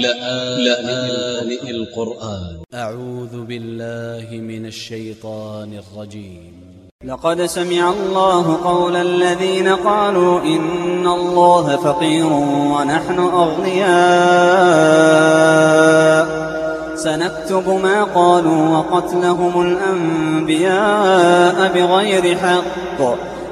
لآن القرآن. أ ع و ذ ب ا ل ل ه من ا ل ش ي ط ا ن ا ل ج ي م لقد سمع الله قول الذين قالوا إن الله فقير ونحن أغنياء. سنكتب ما قالوا وقتلهم الأنبياء بغير حق.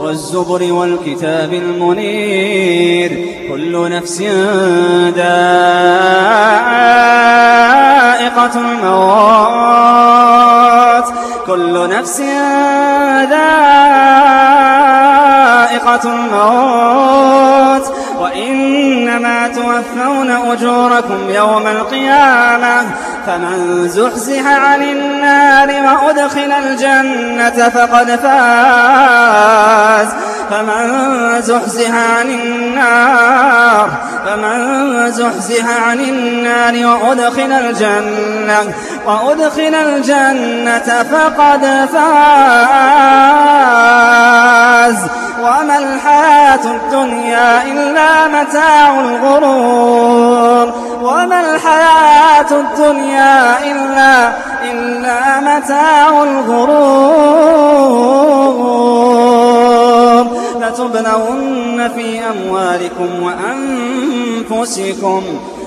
والزبر والكتاب المنير كل نفس دائقة الموت كل نفس ذائقة الموت. وإنما توفون أجوركم يوم القيامة فمن زحزح عن النار وأدخل الجنة فقد فاز. فمن زحزح عن النار فمن زحزح عن النار وأدخل الجنة وأدخل الجنة فقد فاز. وما الحياة الدنيا إلا متاع الغرور. وما الحياة الدنيا إلا إلا متاع الغرور. لتبلغن في أموالكم وأنفسكم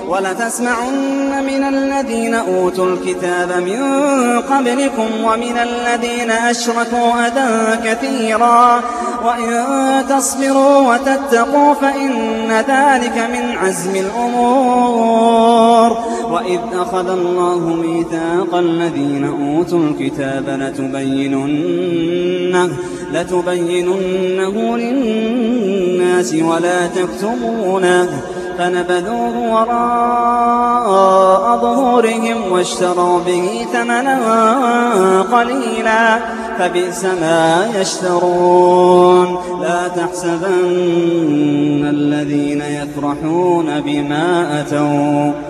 ولتسمعن من الذين أوتوا الكتاب من قبلكم ومن الذين أشركوا أذى كثيرا. وإن تصبروا وتتقوا فإن ذلك من عزم الأمور. وإذ أخذ الله ميثاق الذين أوتوا الكتاب لتبيننه, لتبيننه للناس ولا تكتمونه. فنبذوه وراء ظهورهم واشتروا به ثمنا قليلا. فبئس ما يشترون. لا تحسبن الذين يفرحون بما أتوا.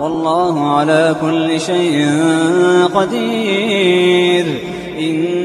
والله على كل شيء قدير. إن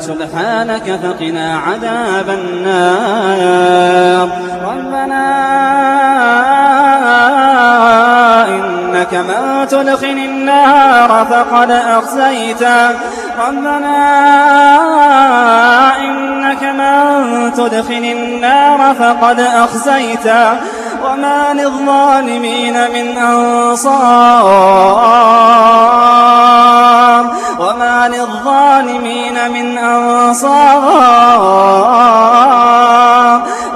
سبحانك فقنا عذاب النار. ربنا إنك من تدخل النار فقد أخزيته ربنا إنك من تدخل النار فقد أخزيته وما للظالمين من أنصار. وما للظالمين من أنصار.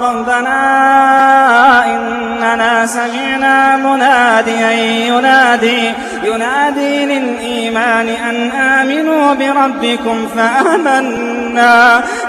ربنا إننا سمعنا مناديا ينادي ينادي للإيمان أن آمنوا بربكم فآمنا.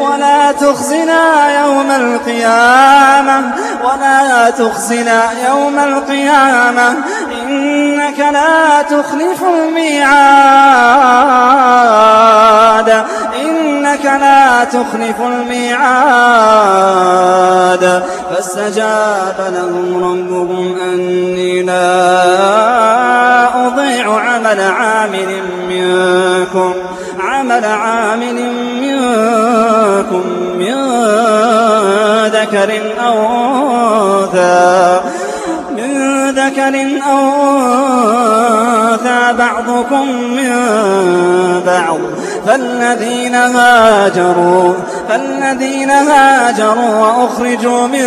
ولا تخزنا يوم القيامة ولا تخزنا يوم القيامة. إنك لا تخلف الميعاد. إنك لا تخلف الميعاد. فاستجاب لهم ربهم أني لا ذكر أو أنثى بعضكم من بعض فالذين هاجروا فالذين هاجروا وأخرجوا من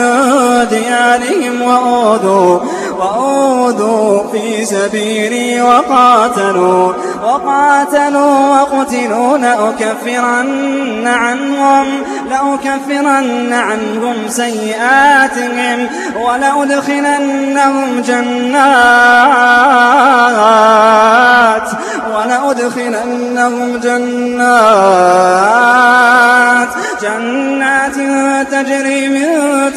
ديارهم وأوذوا وأوذوا في سبيلي وقاتلوا وقاتلوا وقتلوا لأكفرن عنهم لأكفرن عنهم سيئاتهم ولأدخلنهم جنات ولأدخلنهم جنات جنات تجري من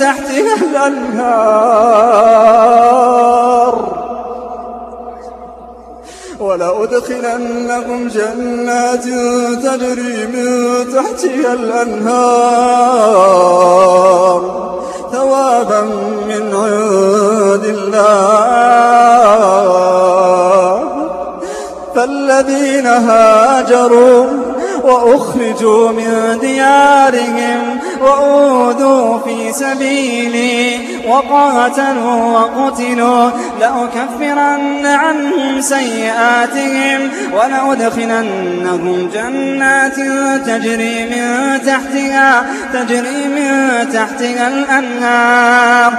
تحتها الأنهار. ولأدخلنهم جنات تجري من تحتها الأنهار ثوابا من عند الله. فالذين هاجروا وأخرجوا من ديارهم وأوذوا سبيلي وقاتلوا وقتلوا لأكفرن عنهم سيئاتهم ولأدخلنهم جنات تجري من تحتها تجري من تحتها الأنهار